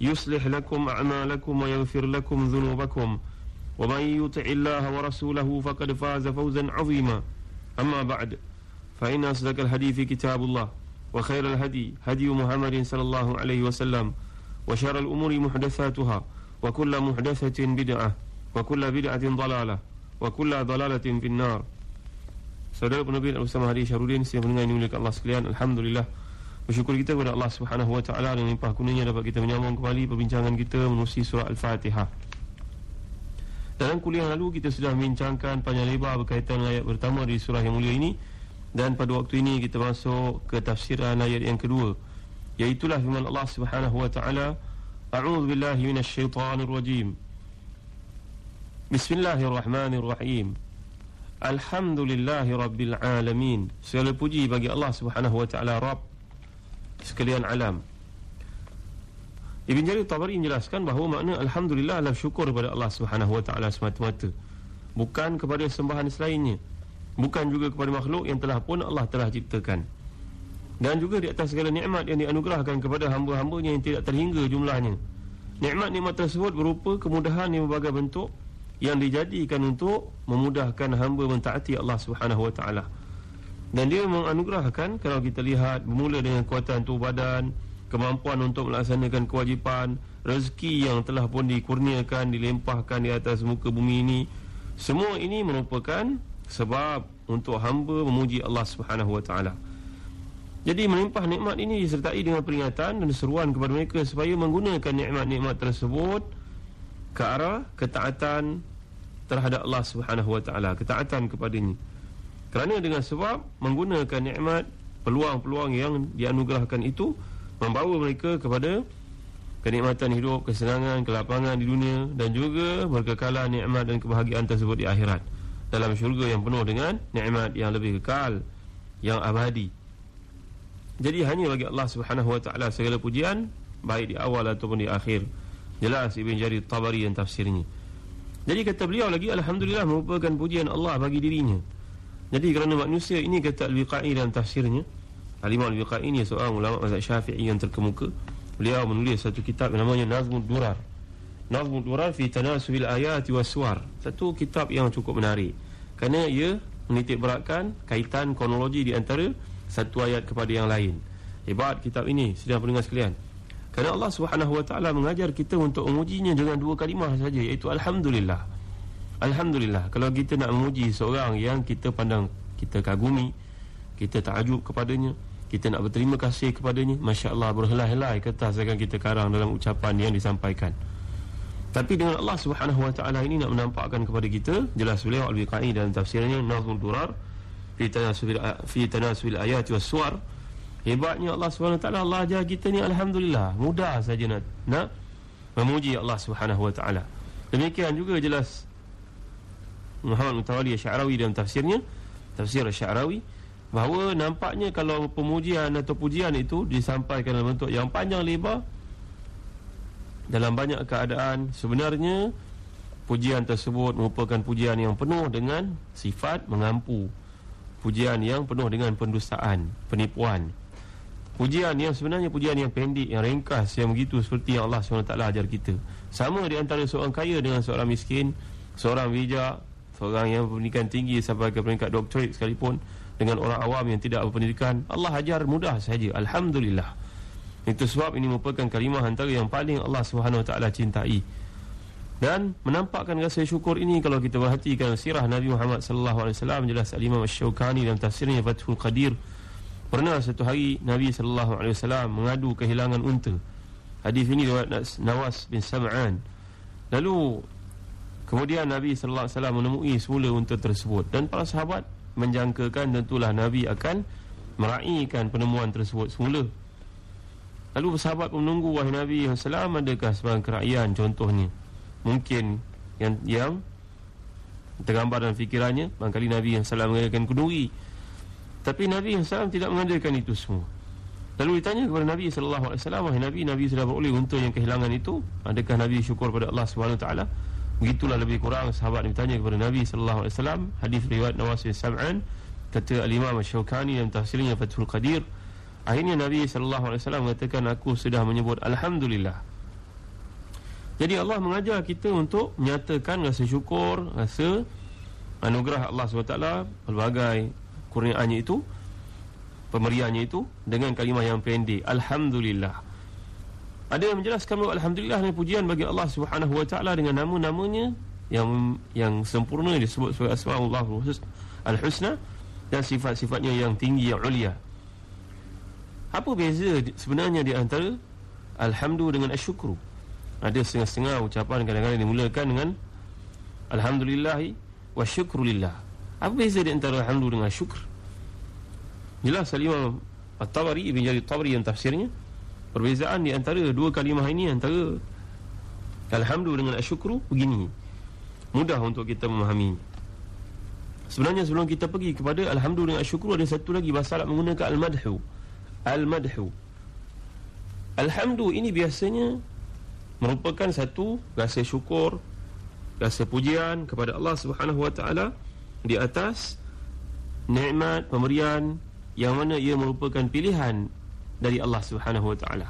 يصلح لكم أعمالكم ويغفر لكم ذنوبكم ومن يطع الله ورسوله فقد فاز فوزا عظيما أما بعد فإن أصدق الحديث كتاب الله وخير الهدي هدي محمد صلى الله عليه وسلم وشر الأمور محدثاتها وكل محدثة بدعة وكل بدعة ضلالة وكل ضلالة في النار Saudara penerbit bersama Hadi Syarudin Siapa mendengar ini milik Allah sekalian Alhamdulillah Bersyukur kita kepada Allah Subhanahu Wa Taala Dengan limpah kuningnya dapat kita menyambung kembali Perbincangan kita menerusi surah Al-Fatihah. Dalam kuliah lalu kita sudah membincangkan panjang lebar Berkaitan ayat pertama di surah yang mulia ini. Dan pada waktu ini kita masuk ke tafsiran ayat yang kedua. Iaitulah firman Allah Subhanahu Wa Taala A'udhu billahi minasyaitanir rajim. Bismillahirrahmanirrahim. Alhamdulillahi Rabbil Alamin. Segala puji bagi Allah Subhanahu Wa Taala Rabb Sekalian alam. Ibn Jarir Tabari menjelaskan bahawa makna Alhamdulillah adalah syukur kepada Allah Subhanahu Wa Taala semata-mata. Bukan kepada sembahan selainnya. Bukan juga kepada makhluk yang telah pun Allah telah ciptakan. Dan juga di atas segala nikmat yang dianugerahkan kepada hamba-hambanya yang tidak terhingga jumlahnya. Nikmat-nikmat tersebut berupa kemudahan yang berbagai bentuk yang dijadikan untuk memudahkan hamba mentaati Allah Subhanahu Wa Taala. Dan dia menganugerahkan kalau kita lihat bermula dengan kuatan tubuh badan, kemampuan untuk melaksanakan kewajipan, rezeki yang telah pun dikurniakan, dilempahkan di atas muka bumi ini, semua ini merupakan sebab untuk hamba memuji Allah Subhanahu Taala. Jadi melimpah nikmat ini disertai dengan peringatan dan seruan kepada mereka supaya menggunakan nikmat-nikmat tersebut ke arah ketaatan terhadap Allah Subhanahu Wa Taala, ketaatan kepadanya. Kerana dengan sebab menggunakan nikmat peluang-peluang yang dianugerahkan itu membawa mereka kepada kenikmatan hidup, kesenangan, kelapangan di dunia dan juga berkekalan nikmat dan kebahagiaan tersebut di akhirat dalam syurga yang penuh dengan nikmat yang lebih kekal, yang abadi. Jadi hanya bagi Allah Subhanahu Wa Taala segala pujian baik di awal ataupun di akhir. Jelas Ibn Jarir Tabari yang tafsirnya. Jadi kata beliau lagi Alhamdulillah merupakan pujian Allah bagi dirinya Jadi kerana manusia ini kata Al-Biqa'i dalam tafsirnya Alimah Al-Biqa'i ini seorang ulama mazhab syafi'i yang terkemuka. Beliau menulis satu kitab yang namanya Nazmul Durar. Nazmul Durar fi tanasuhil ayati wa suar Satu kitab yang cukup menarik. Kerana ia menitik beratkan kaitan kronologi di antara satu ayat kepada yang lain. Hebat kitab ini, sedang pendengar sekalian. Kerana Allah Taala mengajar kita untuk memujinya dengan dua kalimah saja iaitu alhamdulillah. Alhamdulillah. Kalau kita nak memuji seorang yang kita pandang kita kagumi, kita takjub kepadanya, kita nak berterima kasih kepadanya, masya-Allah berhelai-helai kertas kita karang dalam ucapan yang disampaikan. Tapi dengan Allah Subhanahu Wa Taala ini nak menampakkan kepada kita jelas beliau Al-Biqai dalam tafsirnya Nazmul Durar fi tanasubil fi tanasubil ayat was suwar Hebatnya Allah SWT Allah ajar kita ni Alhamdulillah Mudah saja nak, nak Memuji Allah SWT Demikian juga jelas Muhammad Mutawali Syarawi dalam tafsirnya Tafsir Syarawi Bahawa nampaknya kalau pemujian atau pujian itu Disampaikan dalam bentuk yang panjang lebar Dalam banyak keadaan Sebenarnya Pujian tersebut merupakan pujian yang penuh dengan Sifat mengampu. Pujian yang penuh dengan pendustaan Penipuan. Pujian yang sebenarnya pujian yang pendek, yang ringkas Yang begitu seperti yang Allah SWT ajar kita. Sama di antara seorang kaya dengan seorang miskin Seorang bijak Seorang yang berpendidikan tinggi sampai ke peringkat doktorat sekalipun Dengan orang awam yang tidak berpendidikan Allah ajar mudah saja Alhamdulillah. Itu sebab ini merupakan kalimah antara yang paling Allah SWT cintai. Dan menampakkan rasa syukur ini kalau kita perhatikan sirah Nabi Muhammad sallallahu alaihi wasallam jelas Al-Imam Asy-Syaukani dalam tafsirnya Fathul Qadir. Pernah satu hari Nabi sallallahu alaihi wasallam mengadu kehilangan unta. Hadis ini riwayat Nawas bin Sam'an. Lalu kemudian Nabi sallallahu alaihi wasallam menemui semula unta tersebut dan para sahabat menjangkakan tentulah Nabi akan meraihkan penemuan tersebut semula. Lalu sahabat menunggu wahai Nabi sallallahu adakah sebarang kerajaan contohnya? Mungkin yang yang tergambar dalam fikirannya barangkali Nabi salah mengadakan kenduri. Tapi Nabi salah tidak mengadakan itu semua. Lalu ditanya kepada Nabi sallallahu alaihi wasallam wahai Nabi Nabi sudah beroleh untuk yang kehilangan itu? Adakah Nabi syukur pada Allah Subhanahu taala begitulah lebih kurang sahabat ditanya kepada Nabi sallallahu alaihi wasallam hadis riwayat Nawas bin Sam'an kata al-Imam Asy-Syaukani dalam tafsirnya Fathul Qadir akhirnya Nabi sallallahu alaihi wasallam mengatakan aku sudah menyebut alhamdulillah jadi Allah mengajar kita untuk menyatakan rasa syukur, rasa anugerah Allah SWT pelbagai kurniaannya itu, pemberiannya itu dengan kalimah yang pendek. Alhamdulillah. Ada yang menjelaskan bahawa Alhamdulillah ini pujian bagi Allah Subhanahu Wa Taala dengan nama-namanya yang yang sempurna disebut sebagai Asmaullah Al-Husna dan sifat-sifatnya yang tinggi yang ulia. Apa beza sebenarnya di antara Alhamdulillah dengan Asyukru? ada setengah-setengah ucapan kadang-kadang dimulakan dengan Alhamdulillah wa syukrulillah apa beza di antara Alhamdulillah dengan syukur jelas Al-Imam At-Tabari Ibn Jalil Tabari yang tafsirnya perbezaan di antara dua kalimah ini antara Alhamdulillah dengan syukru begini. Mudah untuk kita memahami. Sebenarnya sebelum kita pergi kepada Alhamdulillah dengan syukru ada satu lagi bahasa Arab menggunakan Al-Madhu. Al-Madhu. Alhamdulillah ini biasanya merupakan satu rasa syukur rasa pujian kepada Allah Subhanahu Wa Taala di atas nikmat pemberian yang mana ia merupakan pilihan dari Allah Subhanahu Wa Taala.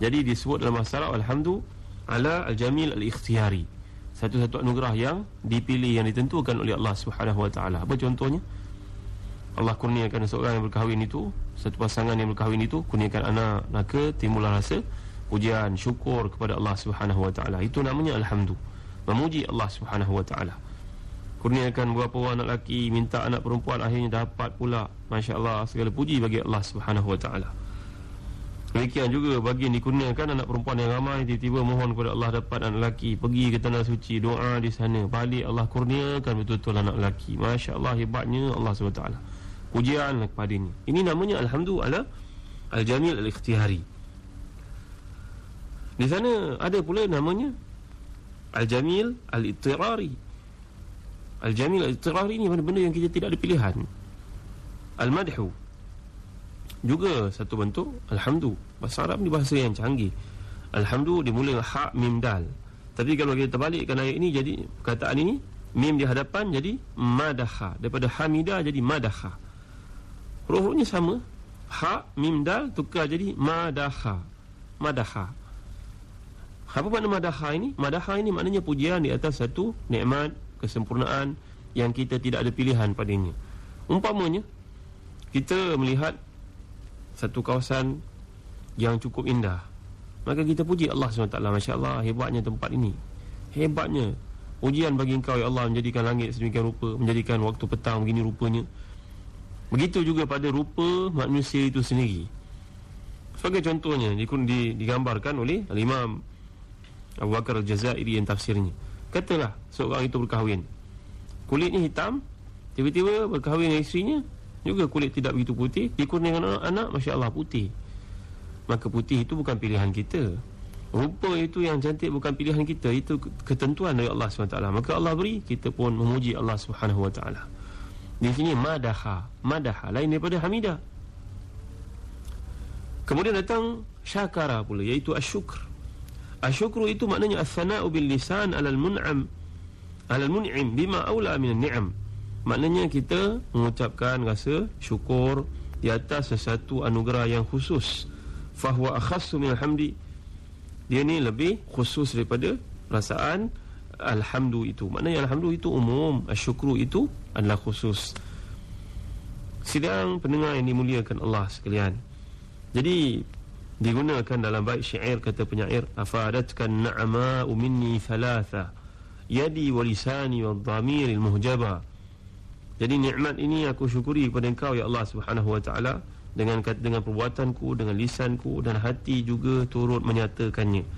Jadi disebut dalam masalah alhamdulillah ala al-jamil al-ikhtiyari. Satu-satu anugerah yang dipilih yang ditentukan oleh Allah Subhanahu Wa Taala. Apa contohnya? Allah kurniakan seorang yang berkahwin itu, satu pasangan yang berkahwin itu kurniakan anak, maka timbullah rasa pujian syukur kepada Allah Subhanahu wa taala itu namanya alhamdulillah memuji Allah Subhanahu wa taala kurniakan beberapa orang anak lelaki minta anak perempuan akhirnya dapat pula masya-Allah segala puji bagi Allah Subhanahu wa taala Demikian juga bagi yang dikurniakan anak perempuan yang ramai Tiba-tiba mohon kepada Allah dapat anak lelaki Pergi ke tanah suci, doa di sana. Balik Allah kurniakan betul-betul anak lelaki. Masya Allah hebatnya Allah SWT. Pujian kepada ini. Ini namanya Alhamdulillah Al-Jamil Al-Ikhtihari. Di sana ada pula namanya Al-Jamil Al-Ittirari Al-Jamil Al-Ittirari ni benda-benda yang kita tidak ada pilihan. Al-Madhu Juga satu bentuk Alhamdulillah Bahasa Arab ni bahasa yang canggih. Alhamdulillah dimulai dengan hak mim dal. Tapi kalau kita terbalikkan ayat ini Jadi perkataan ini Mim di hadapan jadi Madaha. Daripada hamidah jadi madaha. Huruf-hurufnya sama. Hak mim dal tukar jadi Madaha. Madaha. Apa makna madaha ini? Madaha ini maknanya pujian di atas satu nikmat, kesempurnaan yang kita tidak ada pilihan padanya. Umpamanya, kita melihat satu kawasan yang cukup indah. Maka kita puji Allah SWT. Masya Allah, hebatnya tempat ini. Hebatnya. Ujian bagi engkau, ya Allah, menjadikan langit sedemikian rupa. Menjadikan waktu petang begini rupanya. Begitu juga pada rupa manusia itu sendiri. Sebagai contohnya, digambarkan oleh Al-Imam Abu Bakar Al-Jazairi yang tafsirnya Katalah seorang itu berkahwin Kulitnya hitam Tiba-tiba berkahwin dengan isterinya Juga kulit tidak begitu putih Dikurniakan anak-anak Masya Allah putih. Maka putih itu bukan pilihan kita. Rupa itu yang cantik bukan pilihan kita. Itu ketentuan dari Allah SWT Maka Allah beri Kita pun memuji Allah SWT Di sini madaha. Madaha lain daripada hamidah. Kemudian datang syakara pula Iaitu asyukr. Asyukru itu maknanya as-sana'u bil lisan 'alal mun'am. 'alal mun'im bima aula min ni'am. Maknanya kita mengucapkan rasa syukur di atas sesuatu anugerah yang khusus. Fahuwa akhassu min hamdi. Dia ni lebih khusus daripada perasaan alhamdu itu. Maknanya alhamdu itu umum, asyukru itu adalah khusus. Sidang pendengar yang dimuliakan Allah sekalian. Jadi digunakan dalam bait syair kata penyair afadatkan na'ama minni thalatha yadi wa lisani wa dhamiril muhjaba jadi nikmat ini aku syukuri kepada engkau ya Allah Subhanahu wa taala dengan dengan perbuatanku dengan lisanku dan hati juga turut menyatakannya.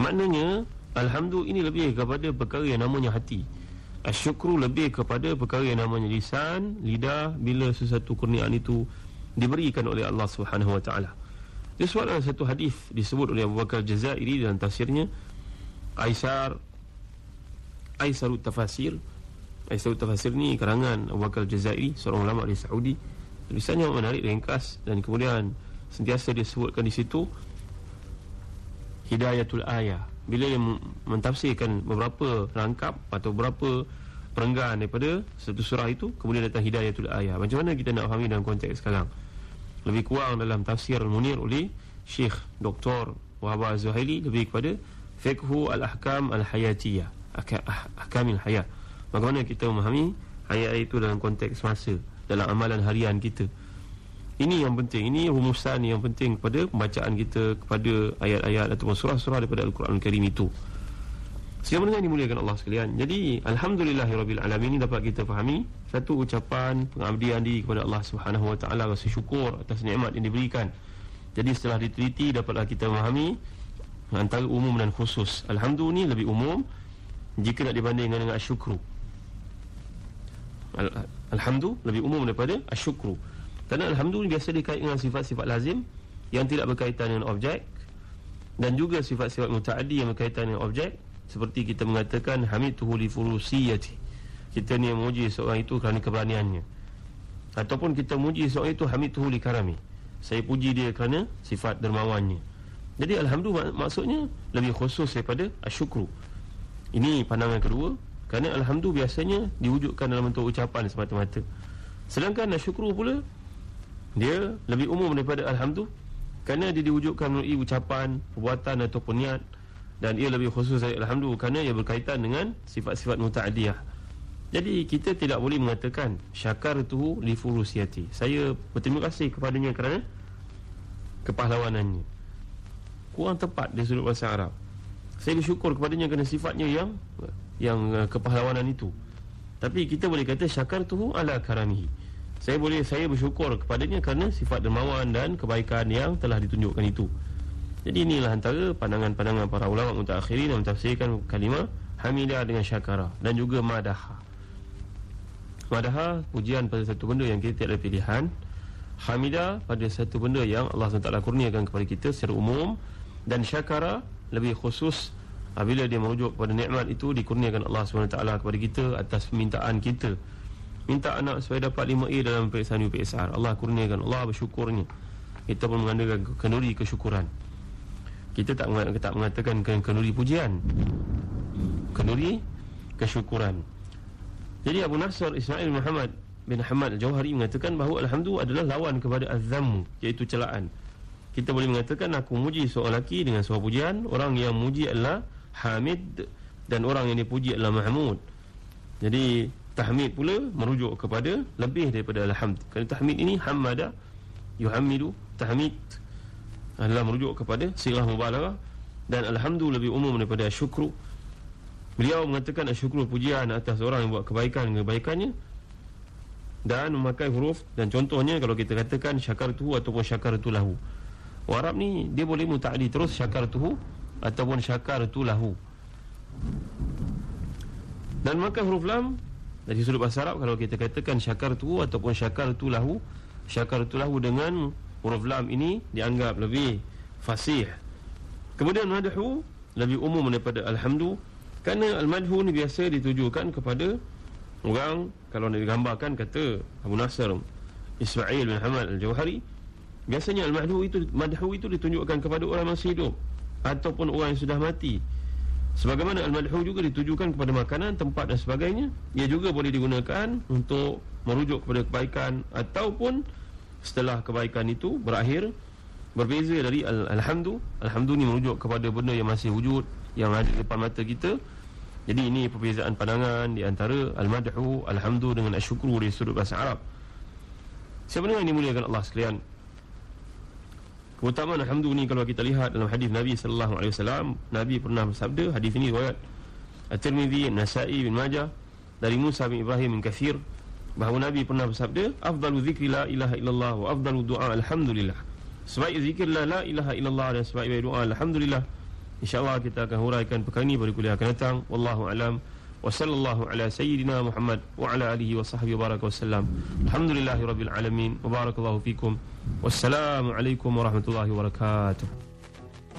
Maknanya alhamdulillah ini lebih kepada perkara yang namanya hati. Asyukru lebih kepada perkara yang namanya lisan lidah bila sesuatu kurniaan itu diberikan oleh Allah Subhanahu wa taala. Disebut dalam satu hadis disebut oleh Abu Bakar Jazairi dalam tafsirnya Aisar Aisar Tafasir Aisar Tafasir ni karangan Abu Bakar Jazairi seorang ulama di Saudi. Tulisannya menarik ringkas dan kemudian sentiasa disebutkan di situ Hidayatul Ayah. Bila dia mentafsirkan beberapa rangkap atau beberapa perenggan daripada satu surah itu kemudian datang Hidayatul Ayah. Macam mana kita nak fahami dalam konteks sekarang? Lebih kurang dalam tafsir Munir oleh Syekh Dr. Wahab Zuhaili lebih kepada Fiqhu Al-Ahkam Al-Hayatiyah Ahkamil Hayat Bagaimana kita memahami hayat itu dalam konteks masa Dalam amalan harian kita? Ini yang penting. Ini rumusan yang penting kepada pembacaan kita Kepada ayat-ayat ataupun surah-surah daripada Al-Quran Al-Karim itu. Siapa dengan dimuliakan Allah sekalian. Jadi Alhamdulillahirrabbilalamin ini dapat kita fahami Satu ucapan pengabdian diri kepada Allah Taala Rasa syukur atas nikmat yang diberikan. Jadi setelah diteliti dapatlah kita memahami Antara umum dan khusus. Alhamdulillah ini lebih umum Jika nak dibandingkan dengan asyukru Al- Alhamdulillah lebih umum daripada asyukru. Kerana Alhamdulillah biasa dikait dengan sifat-sifat lazim Yang tidak berkaitan dengan objek Dan juga sifat-sifat muta'adi yang berkaitan dengan objek. Seperti kita mengatakan hamidtuhu li furusiyati. Kita ni memuji seorang itu kerana keberaniannya. Ataupun kita memuji seorang itu hamidtuhu li karami. Saya puji dia kerana sifat dermawannya. Jadi alhamdulillah maksudnya lebih khusus daripada asyukru. Ini pandangan kedua kerana alhamdulillah biasanya diwujudkan dalam bentuk ucapan semata-mata. Sedangkan asyukru pula dia lebih umum daripada alhamdulillah. Kerana dia diwujudkan melalui ucapan perbuatan ataupun niat. Dan ia lebih khusus dari alhamdulillah kerana ia berkaitan dengan sifat-sifat muta'adiyah. Jadi kita tidak boleh mengatakan syakar tu li furusiyati. Saya berterima kasih kepadanya kerana kepahlawanannya. Kurang tepat dari sudut bahasa Arab. Saya bersyukur kepadanya kerana sifatnya yang yang uh, kepahlawanan itu tapi kita boleh kata syakar tu ala karamihi saya boleh saya bersyukur kepadanya kerana sifat dermawan dan kebaikan yang telah ditunjukkan itu jadi inilah antara pandangan-pandangan para ulama mutaakhirin yang mentafsirkan kalimah hamidah dengan syakara dan juga madaha. Madaha pujian pada satu benda yang kita tidak ada pilihan. Hamidah pada satu benda yang Allah SWT kurniakan kepada kita secara umum dan syakara lebih khusus apabila dia merujuk kepada nikmat itu dikurniakan Allah SWT kepada kita atas permintaan kita. Minta anak supaya dapat 5A dalam periksaan UPSR Allah kurniakan Allah bersyukurnya. Kita pun mengandalkan kenduri kesyukuran. Kita tak tak mengatakan kenduri pujian. Kenduri kesyukuran. Jadi Abu Nasr Ismail Muhammad bin Hamad Al-Jawhari mengatakan bahawa Alhamdulillah adalah lawan kepada azam iaitu celaan. Kita boleh mengatakan aku muji seorang lelaki dengan sebuah pujian. Orang yang muji adalah hamid dan orang yang dipuji adalah mahmud. Jadi tahmid pula merujuk kepada lebih daripada alhamd. Kerana tahmid ini hamada yuhamidu tahmid. Adalah merujuk kepada silah mubalaghah dan alhamdulillah lebih umum daripada syukru beliau mengatakan syukru pujian atas orang yang buat kebaikan kebaikannya dan memakai huruf dan contohnya kalau kita katakan syakar tuhu ataupun syakar tu lahu Arab ni dia boleh muta'adi terus syakar tuhu ataupun syakar tu lahu. Dan memakai huruf lam dari sudut bahasa Arab kalau kita katakan syakar tuhu ataupun syakar tu lahu syakar tu lahu dengan huruf lam ini dianggap lebih fasih. Kemudian madhu lebih umum daripada alhamdu kerana al-madhu ni biasa ditujukan kepada orang kalau nak digambarkan kata Abu Nasr Ismail bin Hamad al-Jawhari biasanya al-madhu itu madhu itu ditunjukkan kepada orang masih hidup ataupun orang yang sudah mati. Sebagaimana al-madhu juga ditujukan kepada makanan tempat dan sebagainya ia juga boleh digunakan untuk merujuk kepada kebaikan ataupun setelah kebaikan itu berakhir. Berbeza dari alhamdu alhamdu ni merujuk kepada benda yang masih wujud yang ada di depan mata kita. Jadi ini perbezaan pandangan di antara al-madhu alhamdu dengan asyukru dari sudut bahasa Arab. Sebenarnya ini muliakan Allah sekalian Keutamaan alhamdu ni kalau kita lihat dalam hadis Nabi sallallahu alaihi wasallam, Nabi pernah bersabda, hadis ini riwayat At-Tirmizi, Nasa'i bin Majah dari Musa bin Ibrahim bin Kathir bahawa Nabi pernah bersabda, afdalu zikri la ilaha illallah wa afdalu du'a alhamdulillah. Sebaik zikir la, la ilaha illallah dan sebaik doa alhamdulillah. InsyaAllah kita akan huraikan perkara ini pada kuliah akan datang. Wallahu alam. Wa sallallahu ala sayyidina Muhammad wa ala alihi wa sahbihi wa baraka wasallam. Alhamdulillahi rabbil alamin. Wa barakallahu fikum. Wassalamualaikum warahmatullahi wabarakatuh.